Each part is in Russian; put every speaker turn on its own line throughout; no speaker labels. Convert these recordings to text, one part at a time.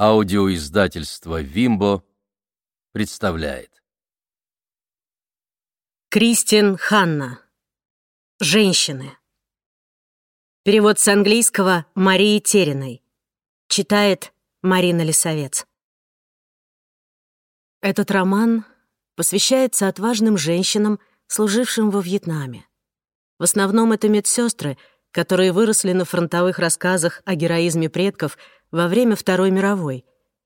Аудиоиздательство «Вимбо» представляет.
Кристин Ханна. Женщины. Перевод с английского Марии Териной. Читает Марина Лисовец. Этот роман посвящается отважным женщинам, служившим во Вьетнаме. В основном это медсестры, которые выросли на фронтовых рассказах о героизме предков — во время Второй мировой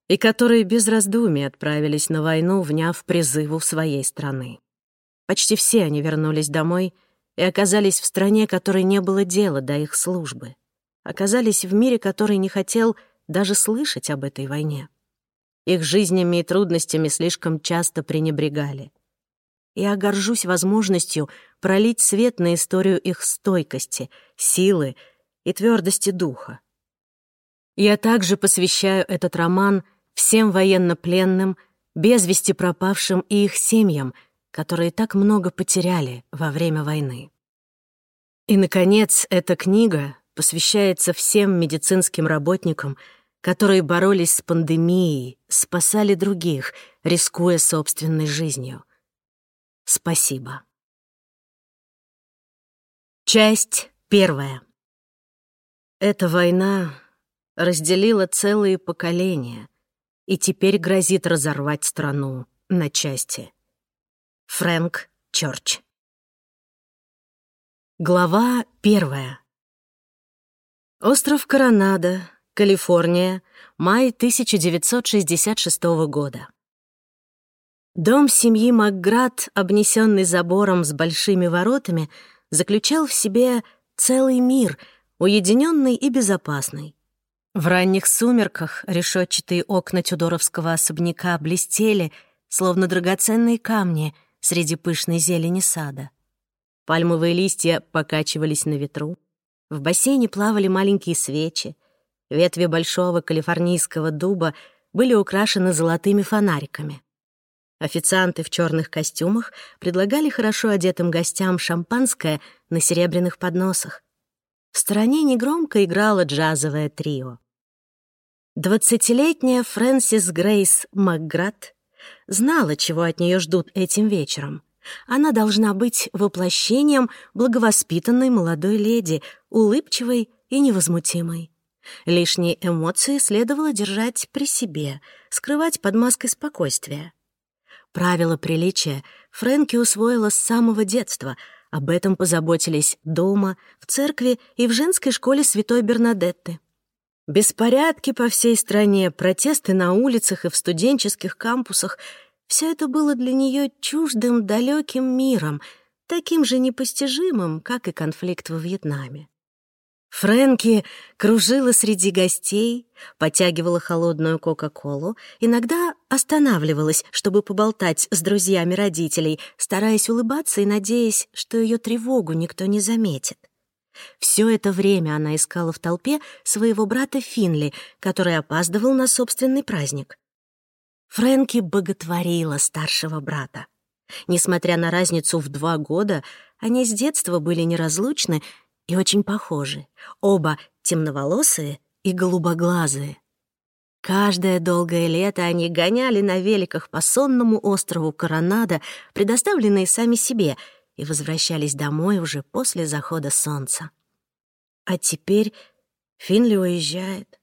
и которые без раздумий отправились на войну, вняв призыву своей страны. Почти все они вернулись домой и оказались в стране, которой не было дела до их службы. Оказались в мире, который не хотел даже слышать об этой войне. Их жизнями и трудностями слишком часто пренебрегали. Я горжусь возможностью пролить свет на историю их стойкости, силы и твердости духа. Я также посвящаю этот роман всем военнопленным, без вести пропавшим и их семьям, которые так много потеряли во время войны. И, наконец, эта книга посвящается всем медицинским работникам, которые боролись с пандемией, спасали других, рискуя собственной жизнью. Спасибо. Часть первая. Эта война разделила целые поколения и теперь грозит разорвать страну на части. Фрэнк Чорч Глава первая. Остров Коронадо, Калифорния, май 1966 года. Дом семьи Макград, обнесенный забором с большими воротами, заключал в себе целый мир, уединенный и безопасный. В ранних сумерках решетчатые окна тюдоровского особняка блестели, словно драгоценные камни среди пышной зелени сада. Пальмовые листья покачивались на ветру. В бассейне плавали маленькие свечи. Ветви большого калифорнийского дуба были украшены золотыми фонариками. Официанты в черных костюмах предлагали хорошо одетым гостям шампанское на серебряных подносах. В стороне негромко играло джазовое трио. Двадцатилетняя Фрэнсис Грейс Макград знала, чего от нее ждут этим вечером. Она должна быть воплощением благовоспитанной молодой леди, улыбчивой и невозмутимой. Лишние эмоции следовало держать при себе, скрывать под маской спокойствия. Правила приличия Фрэнки усвоила с самого детства. Об этом позаботились дома, в церкви и в женской школе святой Бернадетты. Беспорядки по всей стране, протесты на улицах и в студенческих кампусах — все это было для нее чуждым, далеким миром, таким же непостижимым, как и конфликт во Вьетнаме. Фрэнки кружила среди гостей, потягивала холодную Кока-Колу, иногда останавливалась, чтобы поболтать с друзьями родителей, стараясь улыбаться и надеясь, что ее тревогу никто не заметит. Все это время она искала в толпе своего брата Финли, который опаздывал на собственный праздник. Фрэнки боготворила старшего брата. Несмотря на разницу в два года, они с детства были неразлучны и очень похожи. Оба темноволосые и голубоглазые. Каждое долгое лето они гоняли на великах по сонному острову Коронадо, предоставленные сами себе — и возвращались домой уже после захода солнца. А теперь Финли уезжает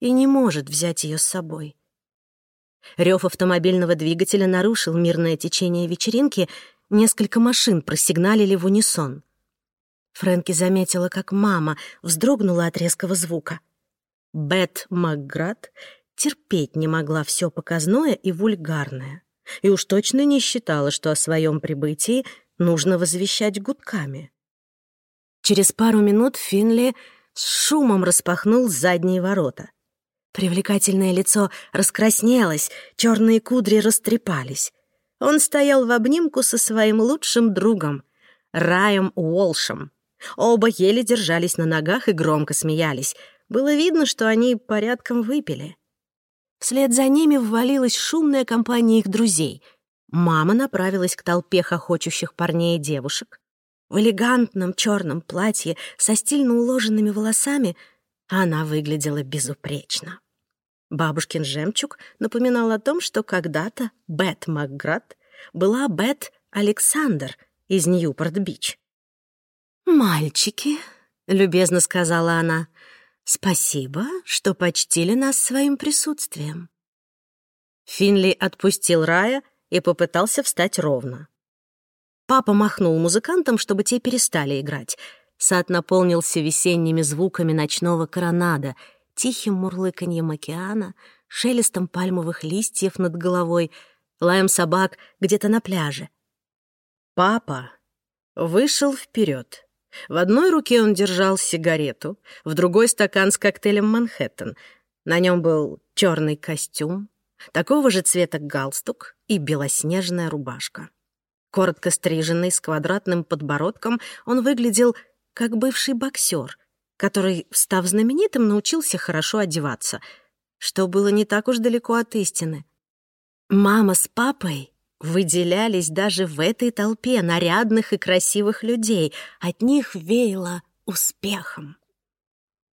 и не может взять ее с собой. Рев автомобильного двигателя нарушил мирное течение вечеринки, несколько машин просигналили в унисон. Фрэнки заметила, как мама вздрогнула от резкого звука. Бет Макград терпеть не могла все показное и вульгарное, и уж точно не считала, что о своем прибытии нужно возвещать гудками. Через пару минут Финли с шумом распахнул задние ворота. Привлекательное лицо раскраснелось, черные кудри растрепались. Он стоял в обнимку со своим лучшим другом, Раем Уолшем. Оба еле держались на ногах и громко смеялись. Было видно, что они порядком выпили. Вслед за ними ввалилась шумная компания их друзей — Мама направилась к толпе хохочущих парней и девушек. В элегантном черном платье со стильно уложенными волосами она выглядела безупречно. Бабушкин жемчуг напоминал о том, что когда-то Бет Макград была Бет Александр из Ньюпорт-Бич. «Мальчики», — любезно сказала она, — «спасибо, что почтили нас своим присутствием». Финли отпустил Рая и попытался встать ровно. Папа махнул музыкантам, чтобы те перестали играть. Сад наполнился весенними звуками ночного коронада, тихим мурлыканьем океана, шелестом пальмовых листьев над головой, лаем собак где-то на пляже. Папа вышел вперед. В одной руке он держал сигарету, в другой — стакан с коктейлем «Манхэттен». На нем был черный костюм, такого же цвета галстук и белоснежная рубашка. Коротко стриженный, с квадратным подбородком, он выглядел как бывший боксер, который, став знаменитым, научился хорошо одеваться, что было не так уж далеко от истины. Мама с папой выделялись даже в этой толпе нарядных и красивых людей. От них веяло успехом.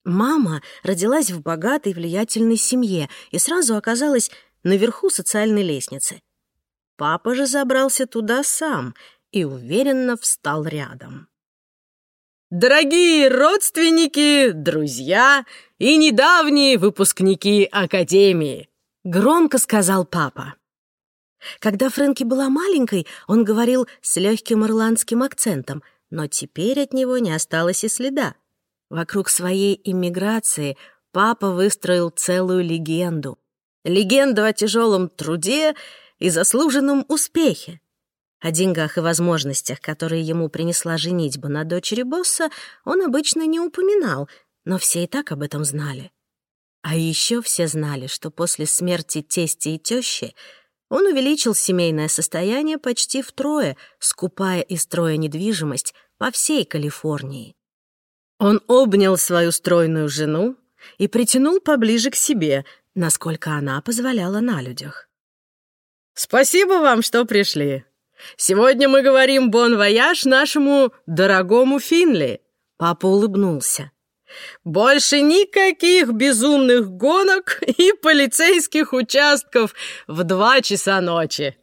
Мама родилась в богатой, влиятельной семье и сразу оказалась наверху социальной лестницы. Папа же забрался туда сам и уверенно встал рядом. «Дорогие родственники, друзья и недавние выпускники Академии!» — громко сказал папа. Когда Фрэнки была маленькой, он говорил с легким ирландским акцентом, но теперь от него не осталось и следа. Вокруг своей иммиграции папа выстроил целую легенду. Легенду о тяжелом труде и заслуженном успехе. О деньгах и возможностях, которые ему принесла женитьба на дочери босса, он обычно не упоминал, но все и так об этом знали. А еще все знали, что после смерти тести и тещи он увеличил семейное состояние почти втрое, скупая и строя недвижимость по всей Калифорнии. Он обнял свою стройную жену и притянул поближе к себе, насколько она позволяла на людях. «Спасибо вам, что пришли. Сегодня мы говорим «бон-вояж» нашему дорогому Финли». Папа улыбнулся. Больше никаких безумных гонок и полицейских участков в два часа ночи.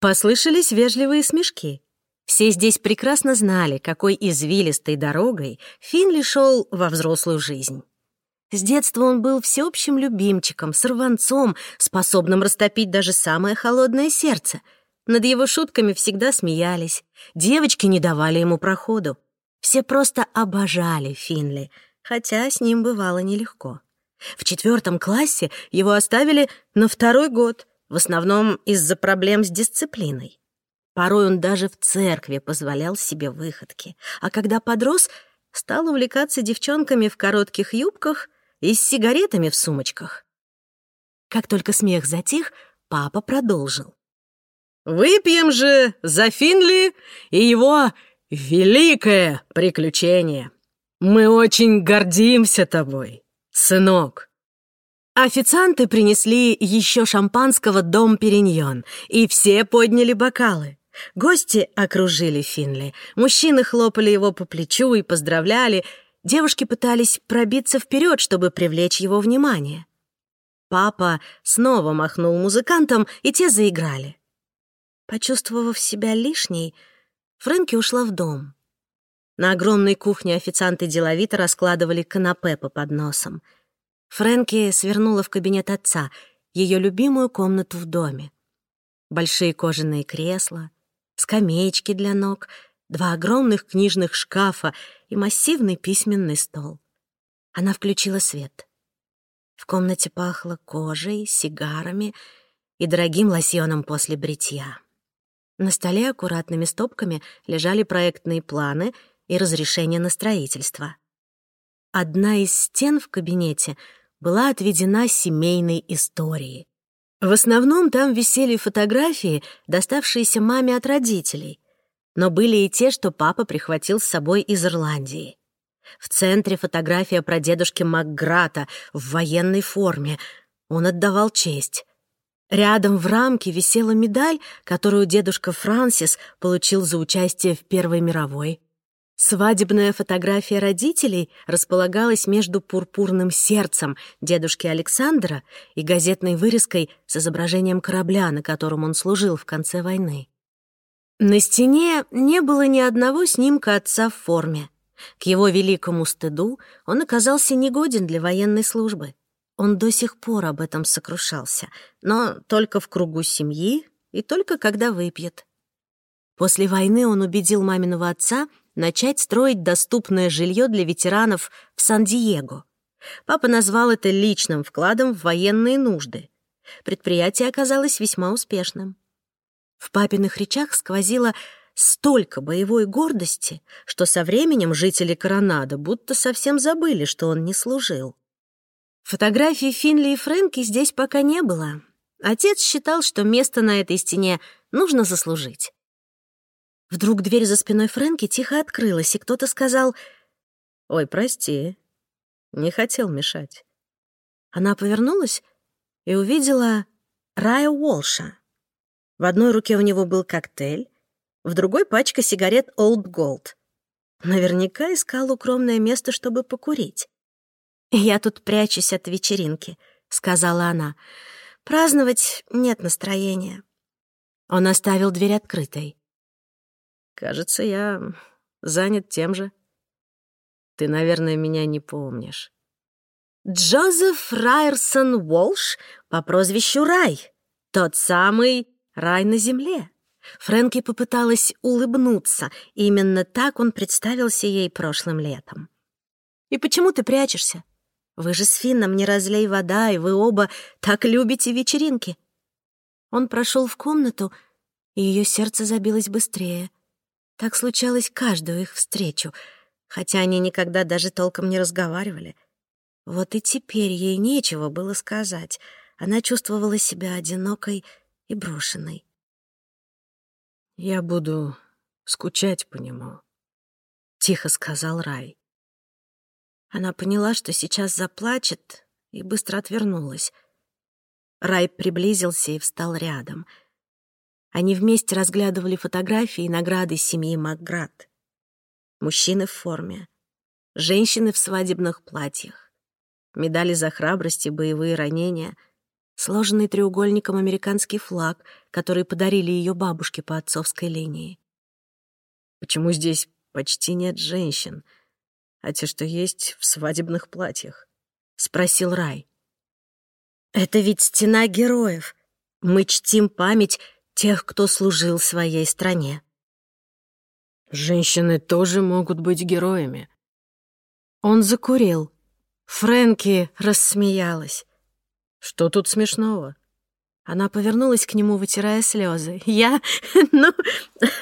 Послышались вежливые смешки. Все здесь прекрасно знали, какой извилистой дорогой Финли шел во взрослую жизнь. С детства он был всеобщим любимчиком, сорванцом, способным растопить даже самое холодное сердце. Над его шутками всегда смеялись. Девочки не давали ему проходу. Все просто обожали Финли, хотя с ним бывало нелегко. В четвертом классе его оставили на второй год, в основном из-за проблем с дисциплиной. Порой он даже в церкви позволял себе выходки, а когда подрос, стал увлекаться девчонками в коротких юбках и с сигаретами в сумочках. Как только смех затих, папа продолжил. «Выпьем же за Финли и его великое приключение. Мы очень гордимся тобой, сынок». Официанты принесли еще шампанского «Дом Периньон», и все подняли бокалы. Гости окружили Финли. Мужчины хлопали его по плечу и поздравляли. Девушки пытались пробиться вперед, чтобы привлечь его внимание. Папа снова махнул музыкантам, и те заиграли. Почувствовав себя лишней, Фрэнки ушла в дом. На огромной кухне официанты деловито раскладывали канапе по подносам. Фрэнки свернула в кабинет отца, ее любимую комнату в доме. Большие кожаные кресла, скамеечки для ног, два огромных книжных шкафа и массивный письменный стол. Она включила свет. В комнате пахло кожей, сигарами и дорогим лосьоном после бритья. На столе аккуратными стопками лежали проектные планы и разрешения на строительство. Одна из стен в кабинете была отведена семейной историей. В основном там висели фотографии, доставшиеся маме от родителей, но были и те, что папа прихватил с собой из Ирландии. В центре фотография про дедушки Макграта в военной форме. Он отдавал честь. Рядом в рамке висела медаль, которую дедушка Франсис получил за участие в Первой мировой. Свадебная фотография родителей располагалась между пурпурным сердцем дедушки Александра и газетной вырезкой с изображением корабля, на котором он служил в конце войны. На стене не было ни одного снимка отца в форме. К его великому стыду он оказался негоден для военной службы. Он до сих пор об этом сокрушался, но только в кругу семьи и только когда выпьет. После войны он убедил маминого отца начать строить доступное жилье для ветеранов в Сан-Диего. Папа назвал это личным вкладом в военные нужды. Предприятие оказалось весьма успешным. В папиных речах сквозило столько боевой гордости, что со временем жители Коронада будто совсем забыли, что он не служил. Фотографий Финли и Фрэнки здесь пока не было. Отец считал, что место на этой стене нужно заслужить. Вдруг дверь за спиной Фрэнки тихо открылась, и кто-то сказал «Ой, прости, не хотел мешать». Она повернулась и увидела Рая Уолша. В одной руке у него был коктейль, в другой — пачка сигарет Old Gold. Наверняка искал укромное место, чтобы покурить. «Я тут прячусь от вечеринки», — сказала она. «Праздновать нет настроения». Он оставил дверь открытой. «Кажется, я занят тем же. Ты, наверное, меня не помнишь». Джозеф Райерсон Уолш по прозвищу Рай. Тот самый Рай на земле. Фрэнки попыталась улыбнуться. Именно так он представился ей прошлым летом. «И почему ты прячешься? Вы же с Финном не разлей вода, и вы оба так любите вечеринки». Он прошел в комнату, и ее сердце забилось быстрее. Так случалось каждую их встречу, хотя они никогда даже толком не разговаривали. Вот и теперь ей нечего было сказать. Она чувствовала себя одинокой и брошенной.
«Я буду скучать по нему», — тихо сказал Рай.
Она поняла, что сейчас заплачет, и быстро отвернулась. Рай приблизился и встал рядом. Они вместе разглядывали фотографии и награды семьи Макград. Мужчины в форме, женщины в свадебных платьях, медали за храбрость и боевые ранения — сложенный треугольником американский флаг, который подарили ее бабушке по отцовской линии.
Почему здесь почти нет женщин, а те, что есть, в свадебных платьях?
Спросил Рай. Это ведь стена героев. Мы чтим память тех, кто служил своей стране.
Женщины тоже могут быть героями.
Он закурил. Фрэнки рассмеялась.
Что тут смешного?
Она повернулась к нему, вытирая слезы. «Я? Ну,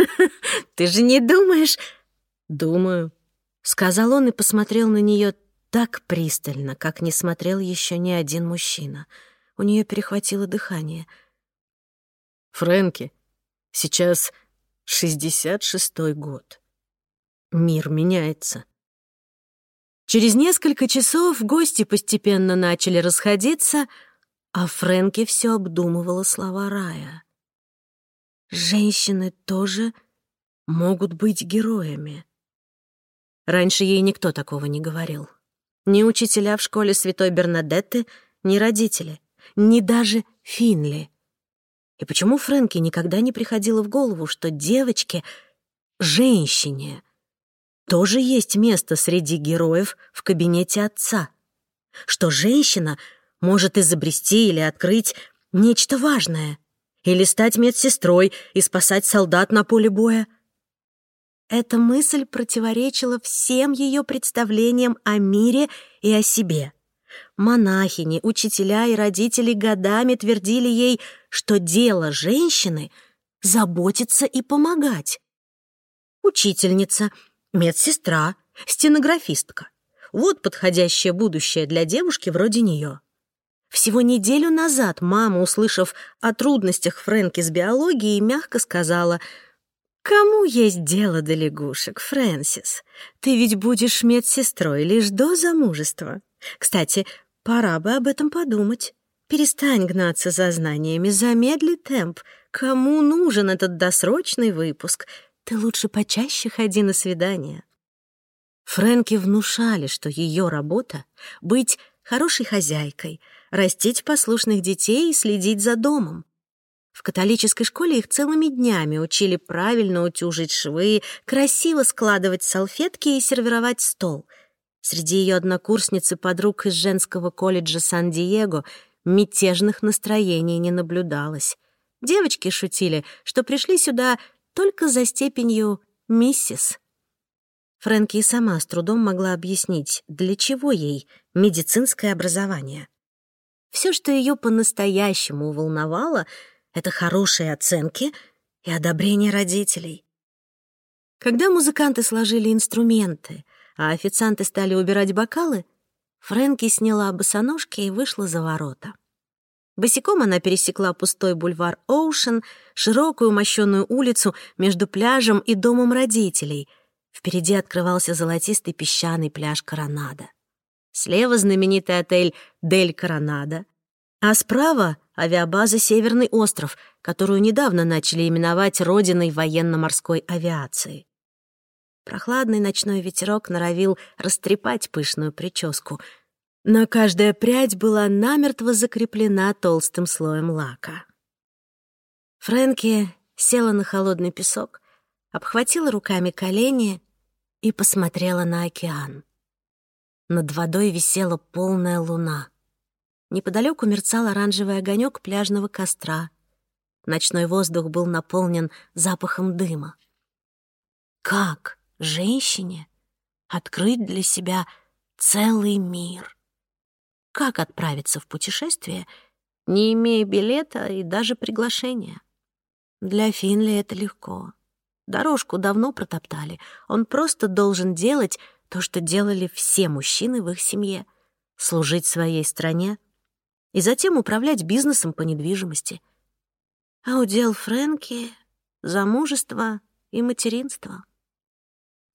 ты же не думаешь?»
«Думаю», —
сказал он и посмотрел на нее так пристально, как не смотрел еще ни один мужчина. У нее перехватило дыхание.
«Фрэнки, сейчас шестьдесят шестой год. Мир меняется».
Через несколько часов гости постепенно начали расходиться, а Фрэнки все обдумывала слова Рая. «Женщины тоже могут быть героями». Раньше ей никто такого не говорил. Ни учителя в школе Святой Бернадетты, ни родители, ни даже Финли. И почему Фрэнки никогда не приходило в голову, что девочке, женщине, тоже есть место среди героев в кабинете отца? Что женщина — может изобрести или открыть нечто важное, или стать медсестрой и спасать солдат на поле боя. Эта мысль противоречила всем ее представлениям о мире и о себе. Монахини, учителя и родители годами твердили ей, что дело женщины — заботиться и помогать. Учительница, медсестра, стенографистка — вот подходящее будущее для девушки вроде нее. Всего неделю назад мама, услышав о трудностях Фрэнки с биологией, мягко сказала, «Кому есть дело до лягушек, Фрэнсис? Ты ведь будешь медсестрой лишь до замужества. Кстати, пора бы об этом подумать. Перестань гнаться за знаниями, замедли темп. Кому нужен этот досрочный выпуск? Ты лучше почаще ходи на свидания». Фрэнки внушали, что ее работа — быть хорошей хозяйкой, растить послушных детей и следить за домом. В католической школе их целыми днями учили правильно утюжить швы, красиво складывать салфетки и сервировать стол. Среди ее однокурсниц и подруг из женского колледжа Сан-Диего мятежных настроений не наблюдалось. Девочки шутили, что пришли сюда только за степенью «миссис». Фрэнки и сама с трудом могла объяснить, для чего ей медицинское образование. Все, что ее по-настоящему волновало — это хорошие оценки и одобрение родителей. Когда музыканты сложили инструменты, а официанты стали убирать бокалы, Фрэнки сняла босоножки и вышла за ворота. Босиком она пересекла пустой бульвар Оушен, широкую мощенную улицу между пляжем и домом родителей. Впереди открывался золотистый песчаный пляж Коронада. Слева знаменитый отель «Дель Коронада», а справа — авиабаза «Северный остров», которую недавно начали именовать родиной военно-морской авиации. Прохладный ночной ветерок норовил растрепать пышную прическу, но каждая прядь была намертво закреплена толстым слоем лака. Фрэнки села на холодный песок, обхватила руками колени и посмотрела на океан. Над водой висела полная луна — Неподалеку мерцал оранжевый огонек пляжного костра. Ночной воздух был наполнен запахом дыма. Как женщине открыть для себя целый мир? Как отправиться в путешествие, не имея билета и даже приглашения? Для Финли это легко. Дорожку давно протоптали. Он просто должен делать то, что делали все мужчины в их семье — служить своей стране, и затем управлять бизнесом по недвижимости. А удел Фрэнки — замужество и материнство.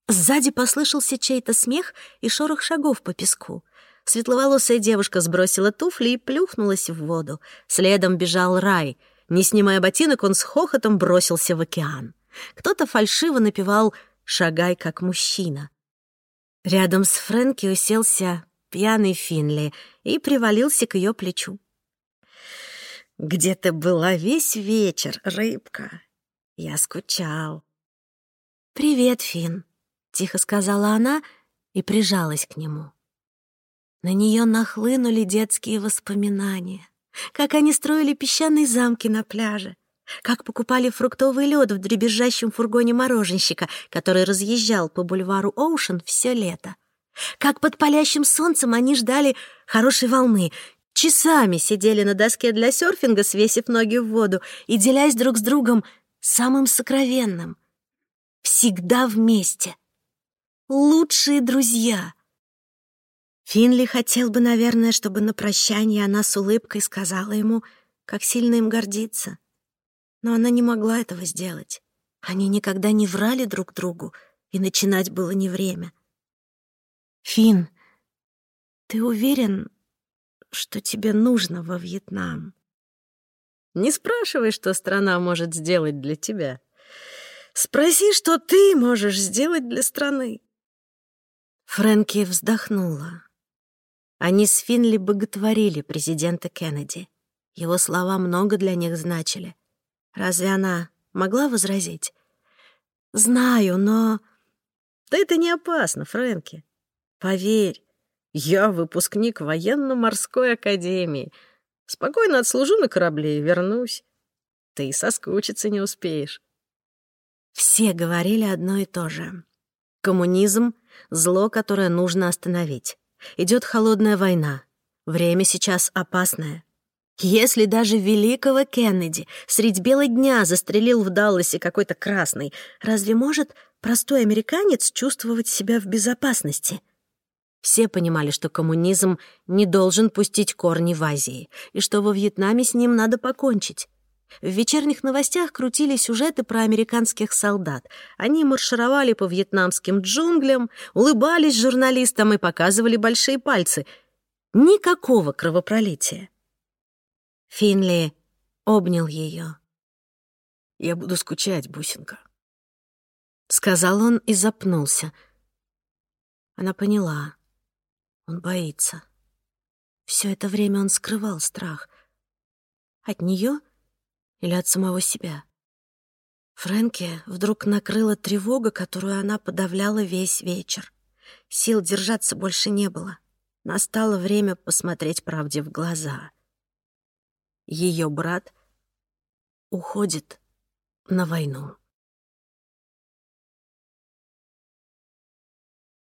Сзади послышался чей-то смех и шорох шагов по песку. Светловолосая девушка сбросила туфли и плюхнулась в воду. Следом бежал Рай. Не снимая ботинок, он с хохотом бросился в океан. Кто-то фальшиво напевал «Шагай, как мужчина». Рядом с Фрэнки уселся пьяный Финли и привалился к ее плечу. «Где ты была весь вечер, рыбка? Я скучал». «Привет, Фин», — тихо сказала она и прижалась к нему. На нее нахлынули детские воспоминания, как они строили песчаные замки на пляже, как покупали фруктовый лед в дребезжащем фургоне мороженщика, который разъезжал по бульвару Оушен все лето. Как под палящим солнцем они ждали хорошей волны, часами сидели на доске для серфинга, свесив ноги в воду и делясь друг с другом самым сокровенным. Всегда вместе. Лучшие друзья. Финли хотел бы, наверное, чтобы на прощание она с улыбкой сказала ему, как сильно им гордится. Но она не могла этого сделать. Они никогда не врали друг другу, и начинать было не время. Фин, ты уверен, что тебе нужно во Вьетнам?
Не спрашивай, что страна может сделать для тебя. Спроси, что ты можешь сделать для страны.
Фрэнки вздохнула. Они с Финли боготворили президента Кеннеди. Его слова много для них значили. Разве она могла возразить? «Знаю, но...»
«Да это не опасно, Фрэнки. Поверь, я выпускник военно-морской академии. Спокойно отслужу на корабле и вернусь. Ты и соскучиться не успеешь.
Все говорили одно и то же. Коммунизм — зло, которое нужно остановить. Идет холодная война. Время сейчас опасное. Если даже великого Кеннеди средь бела дня застрелил в Далласе какой-то красный, разве может простой американец чувствовать себя в безопасности? Все понимали, что коммунизм не должен пустить корни в Азии, и что во Вьетнаме с ним надо покончить. В вечерних новостях крутили сюжеты про американских солдат. Они маршировали по вьетнамским джунглям, улыбались журналистам и показывали большие пальцы. Никакого кровопролития. Финли обнял ее.
«Я буду скучать, бусинка», —
сказал он и запнулся — Она поняла. Он боится. Все это время он скрывал страх. От нее или от самого себя? Фрэнки вдруг накрыла тревога, которую она подавляла весь вечер. Сил держаться больше не было. Настало время посмотреть правде в глаза. Ее брат уходит на войну.